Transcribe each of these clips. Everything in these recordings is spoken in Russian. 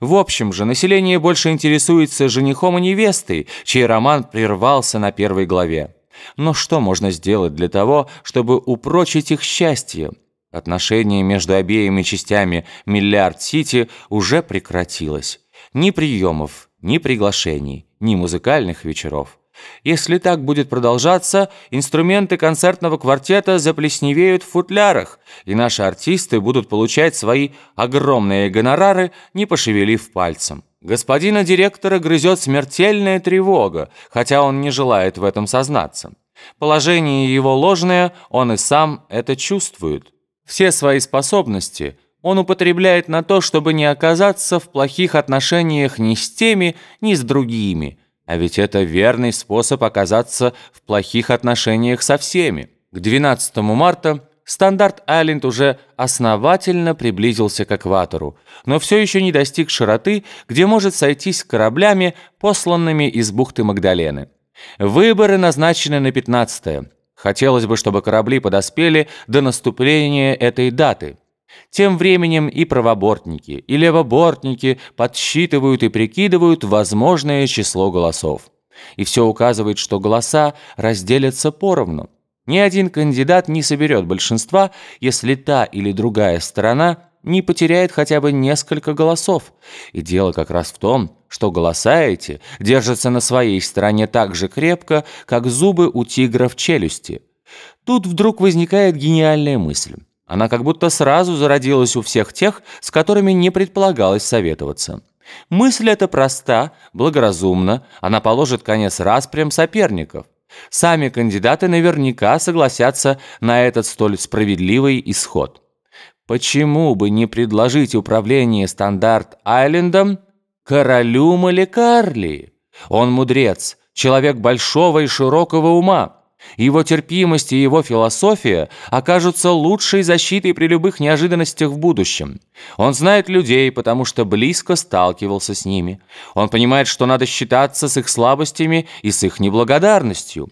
В общем же, население больше интересуется женихом и невестой, чей роман прервался на первой главе. Но что можно сделать для того, чтобы упрочить их счастье? Отношение между обеими частями «Миллиард-Сити» уже прекратилось. Ни приемов, ни приглашений, ни музыкальных вечеров. Если так будет продолжаться, инструменты концертного квартета заплесневеют в футлярах, и наши артисты будут получать свои огромные гонорары, не пошевелив пальцем. Господина директора грызет смертельная тревога, хотя он не желает в этом сознаться. Положение его ложное, он и сам это чувствует. Все свои способности он употребляет на то, чтобы не оказаться в плохих отношениях ни с теми, ни с другими – а ведь это верный способ оказаться в плохих отношениях со всеми. К 12 марта стандарт Айленд уже основательно приблизился к экватору, но все еще не достиг широты, где может сойтись кораблями, посланными из бухты Магдалены. Выборы назначены на 15 -е. Хотелось бы, чтобы корабли подоспели до наступления этой даты – тем временем и правобортники, и левобортники подсчитывают и прикидывают возможное число голосов. И все указывает, что голоса разделятся поровну. Ни один кандидат не соберет большинства, если та или другая сторона не потеряет хотя бы несколько голосов. И дело как раз в том, что голоса эти держатся на своей стороне так же крепко, как зубы у тигра в челюсти. Тут вдруг возникает гениальная мысль. Она как будто сразу зародилась у всех тех, с которыми не предполагалось советоваться. Мысль эта проста, благоразумна, она положит конец распрям соперников. Сами кандидаты наверняка согласятся на этот столь справедливый исход. Почему бы не предложить управление Стандарт-Айлендом королю Маликарли? Он мудрец, человек большого и широкого ума. Его терпимость и его философия окажутся лучшей защитой при любых неожиданностях в будущем. Он знает людей, потому что близко сталкивался с ними. Он понимает, что надо считаться с их слабостями и с их неблагодарностью.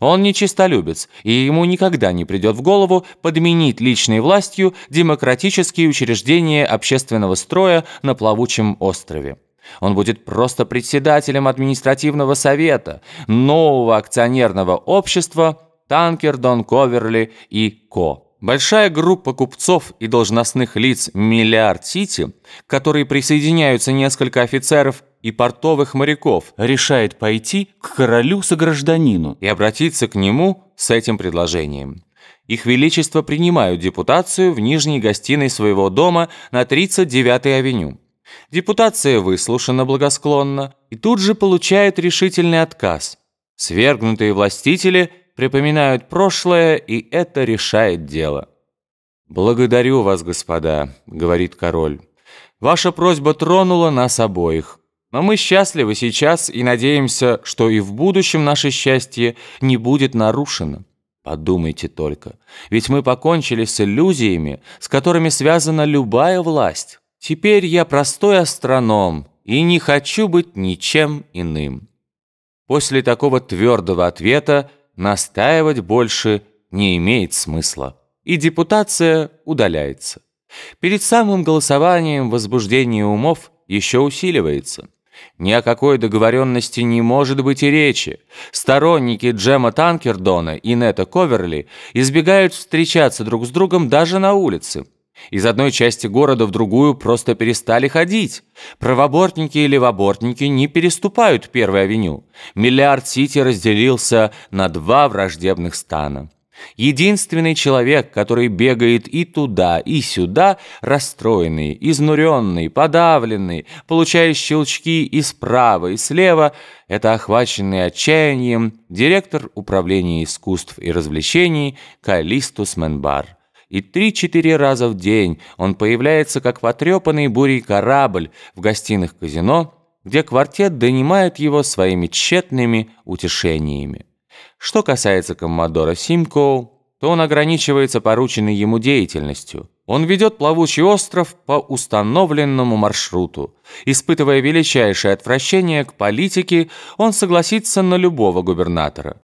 Он не честолюбец, и ему никогда не придет в голову подменить личной властью демократические учреждения общественного строя на плавучем острове. Он будет просто председателем административного совета нового акционерного общества «Танкер Дон Коверли и Ко». Большая группа купцов и должностных лиц «Миллиард Сити», к которой присоединяются несколько офицеров и портовых моряков, решает пойти к королю-согражданину и обратиться к нему с этим предложением. Их Величество принимают депутацию в нижней гостиной своего дома на 39-й авеню. Депутация выслушана благосклонно и тут же получает решительный отказ. Свергнутые властители припоминают прошлое, и это решает дело. «Благодарю вас, господа», — говорит король. «Ваша просьба тронула нас обоих. Но мы счастливы сейчас и надеемся, что и в будущем наше счастье не будет нарушено. Подумайте только, ведь мы покончили с иллюзиями, с которыми связана любая власть». Теперь я простой астроном и не хочу быть ничем иным. После такого твердого ответа настаивать больше не имеет смысла, и депутация удаляется. Перед самым голосованием возбуждение умов еще усиливается. Ни о какой договоренности не может быть и речи. Сторонники Джема Танкердона и Нета Коверли избегают встречаться друг с другом даже на улице. Из одной части города в другую просто перестали ходить. Правобортники и левобортники не переступают Первую авеню. Миллиард-Сити разделился на два враждебных стана. Единственный человек, который бегает и туда, и сюда, расстроенный, изнуренный, подавленный, получая щелчки и справа, и слева, это охваченный отчаянием директор управления искусств и развлечений Калистус Менбар и три-четыре раза в день он появляется как потрепанный бурей корабль в гостиных казино, где квартет донимает его своими тщетными утешениями. Что касается коммодора Симкоу, то он ограничивается порученной ему деятельностью. Он ведет плавучий остров по установленному маршруту. Испытывая величайшее отвращение к политике, он согласится на любого губернатора.